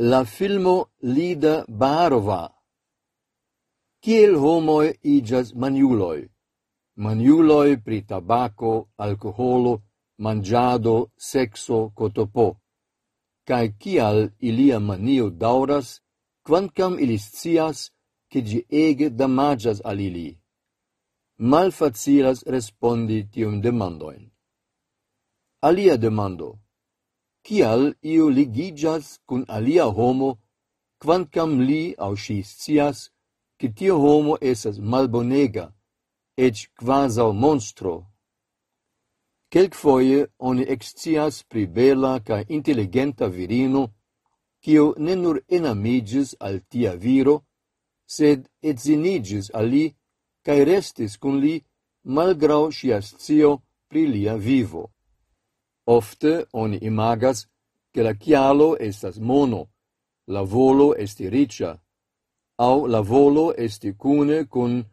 la filmo Lida Barova. Kiel homoi igas maniuloi? Maniuloi pri tabaco, alkoholo, mangiado, sexo, cotopo. Kaj kial ilia manio dauras, quancam ilis cias, che gi ege damagas al ili. Malfacilas respondi tium demandoin. Alia demando kial iu ligigas cun alia homo, quancam li au si scias, che tio homo esas malbonega, ec quasau monstro. Kelkfoje oni excias pri bela ca intelligenta virino, kiu ne nur enamigis al tia viro, sed et al li cae restis cun li malgrau sias cio pri lia vivo. Ofte oni imagas che la chialo estas mono, la volo esti ricia, au la volo esti cune cun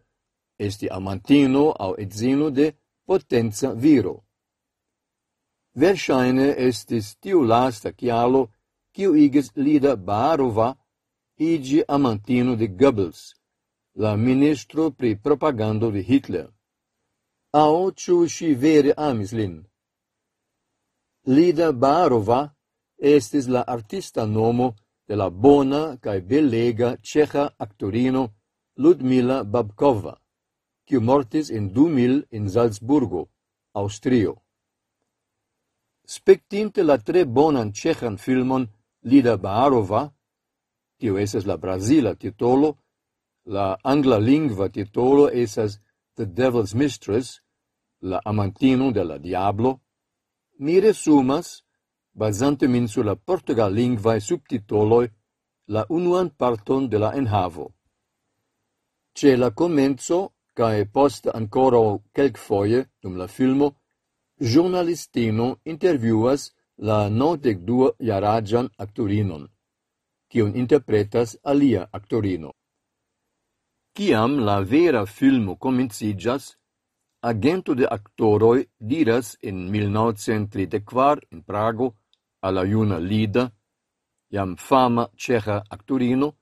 esti amantino au edzino de potenza viro. Versaine estis tiu lasta chialo quiu igis Lida Barova igi amantino de Goebbels, la ministro pri propagando de Hitler. Au ciu si vere amis lin? Lida Barova estis la artista nomo de la bona cae belega ceja actorino Ludmila Babkova, quiu mortis in 2000 in Salzburgo, Austrio. Spectinte la tre bonan cejan filmon Lida Barova, tio esas la Brasila titolo, la angla lingva titolo esas The Devil's Mistress, la amantino de la diablo, mi resumas, basante min sur la portugal-lingvae subtitoloi, la unuan parton de la enhavo. Ce la comenzo, cae post ancora quelc foie, dum la filmo, giornalistino interviuas la notec dua iaragian actorinon, cion interpretas alia actorino. Ciam la vera filmo comincigas, agento de actoroi diras in 1934 in Prago a la iuna Lida, iam fama ceja actorino,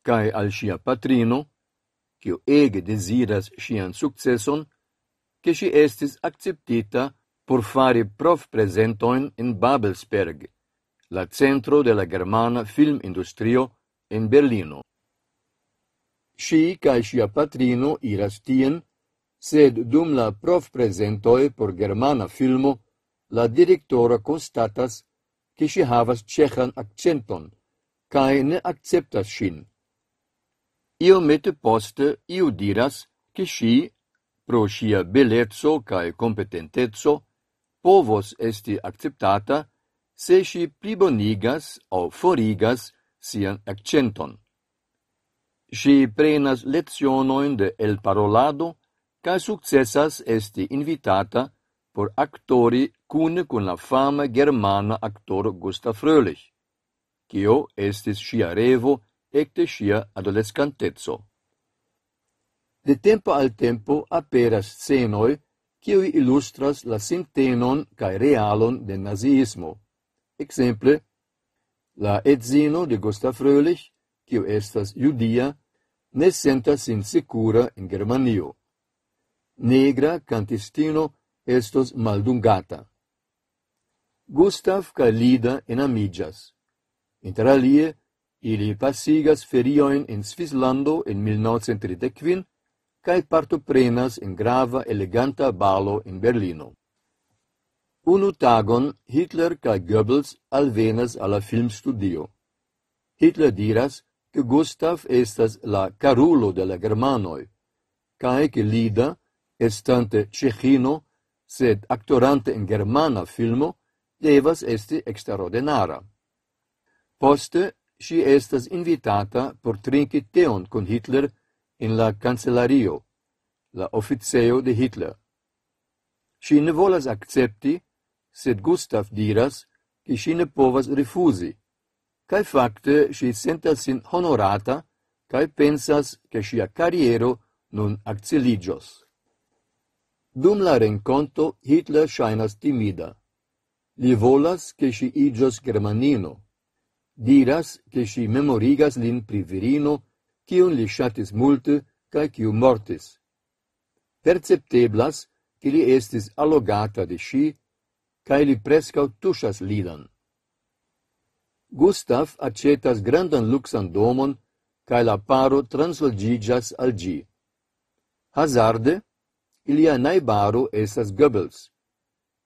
cae al sia patrino, quio ege desiras sian successon, che si estis acceptita por fare prof presentoin in Babelsberg, la centro de la germana film industrio in Berlino. Si cae sia patrino iras tien, sed dum la prof presentoi por germana filmo, la directora constatas che si havas cehan accenton, cae ne acceptas sin. Io mette poste, iu diras, che si, pro sia bellezzo cae competentezzo, povos esti acceptata se si plibonigas au forigas sian accenton. Si prenas lezionoin de el parolado ca successas esti invitata por actori cune con la fama germana actor Gustav Fröhlich, cio estis sia revo ecte sia adolescantezzo. De tempo al tempo aperas scenoi cioi illustras la sintenon cae realon de nazismo. Exemple, la etzino de Gustav Fröhlich, cio estas judia, ne sentas sin sicura in Germanio negra cantistino estos maldungata. Gustav ca Lida enamigas. Inter alie, ili passigas ferioin in Svislando in 1935 cae partoprenas in grava eleganta balo in Berlino. Unu tagon Hitler ca Goebbels alvenas alla filmstudio. Hitler diras che Gustav estas la carulo de la Germanoi, cae che Lida estante ĉeĥino, sed actorante in germana filmo, devas esti extraordinara. Poste si estas invitata por trinci teon kun Hitler en la kancelario, la officeo de Hitler. Si ne volas akcepti, sed Gustav diras, che si ne povas refusi, cae fakte si sentas sin honorata cae pensas, ke sia carriero nun acceligios. Dum la renconto Hitler shainas timida. Li volas, ke si igios germanino. Diras, ke si memorigas lin pri virino, cion li shatis multe cae kiu mortis. Percepteblas, ke li estis allogata de si, cae li prescau tushas lidan. Gustav acetas grandan luxan domon, cae la paro transloĝiĝas al gi. Hazarde, Ilia naibaro esas Goebbels,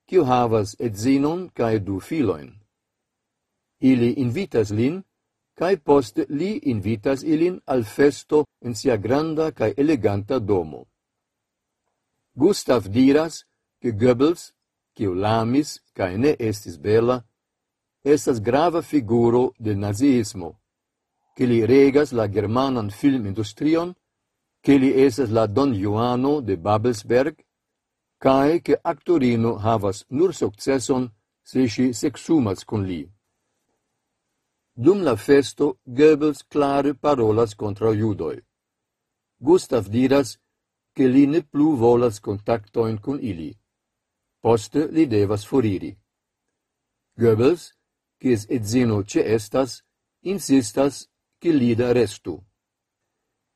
kiu havas edzinon kai du filoin. Ili invitas lin, kai post li invitas ilin al festo en sia granda kai eleganta domo. Gustav diras, che Goebbels, kiu lamis kai ne estis bela, estas grava figuro de naziismo, che li regas la germanan film industrion che li esas la Don Juano de Babelsberg, cae che actorino havas nur successon se si sexumas con li. Dum la festo, Goebbels clare parolas contra judoi. Gustav diras che li ne plu volas contactoin con ili. Poste li devas foriri. Goebbels, quies et zeno ce estas, insistas che lida restu.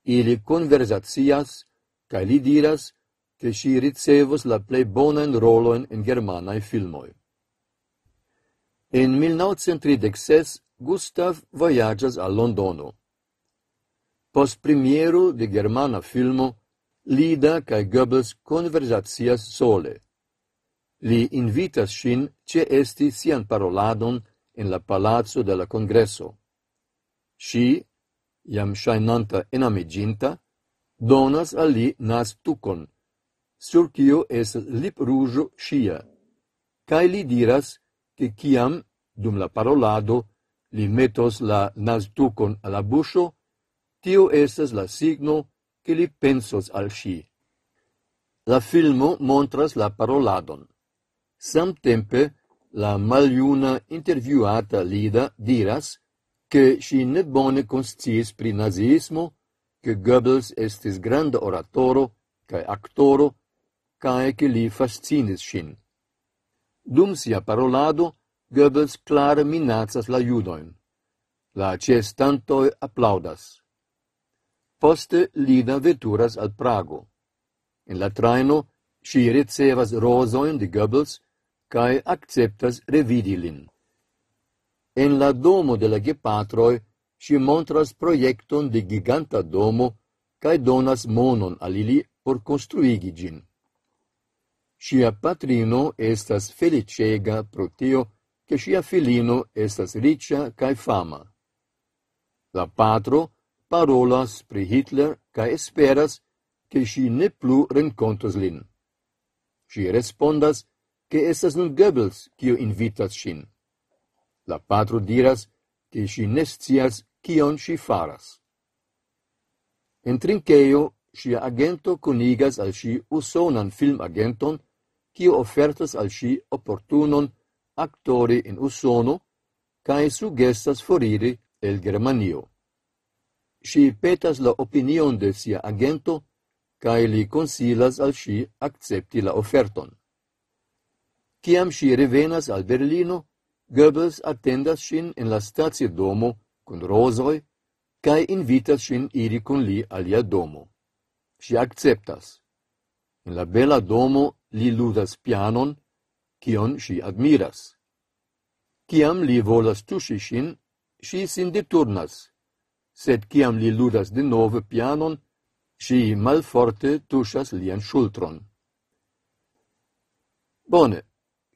Ili conversacias, kaj li diras, che si ricevos la plei bonan roloin in germanae filmoi. In 1936 Gustav voyagas a Londono. Post primiero de germana filmo, Lida cae Goebbels conversazias sole. Li invitas sin ce esti sian paroladon in la palazzo de la congresso. Si iam shainanta enamiginta, donas a li nas tucon, sur cio es lip rujo scia, cae li diras che ciam, dum la parolado, li metos la nas tucon alla buscio, tio estas la signo che li pensos al sci. La filmo montras la paroladon. Samtempe, la maliuna interviuata Lida diras che si ne bone consciis pri nazismo, che Goebbels estis grande oratoro cae actoro, cae che li fascinis sin. Dum sia parolado, Goebbels clare minazas la judoin. La cestantoi applaudas. Poste Lida veturas al Prago. En la traino, si ricevas rosoin di Goebbels, cae acceptas revidilin. En la domo de la gepatroi si montras proiecton de giganta domo cae donas monon al ili por construigi gin. Sia patrino estas felicega pro tio che sia filino estas riccia cae fama. La patro parolas pri Hitler cae esperas che si ne plu rencontos lin. Si respondas che estas nun Goebbels, kio invitas sin. La patro diras que si nescias quion si faras. En trinqueio, si agento conigas al si usonan film agenton, quio ofertas al si opportunon actore in usono, cae sugestas forire el Germanio. Si petas la opinion de sia agento, cae li consilas al si accepti la offerton. Ciam si revenas al Berlino, Goebbels attendas sin en la domo con rosoi, cae invitas sin iri con li alia domo. Si acceptas. In la bela domo li ludas pianon, cion si admiras. Kiam li volas tusi sin, si sin deturnas, sed kiam li ludas de nove pianon, si malforte tusas lian ŝultron. Bone,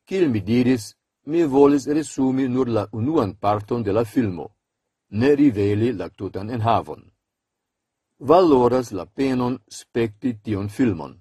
cil mi diris, mi volis resumi nur la unuan parton de la filmo, ne riveli la tutan enhavon. Valoras la penon spekti tion filmon.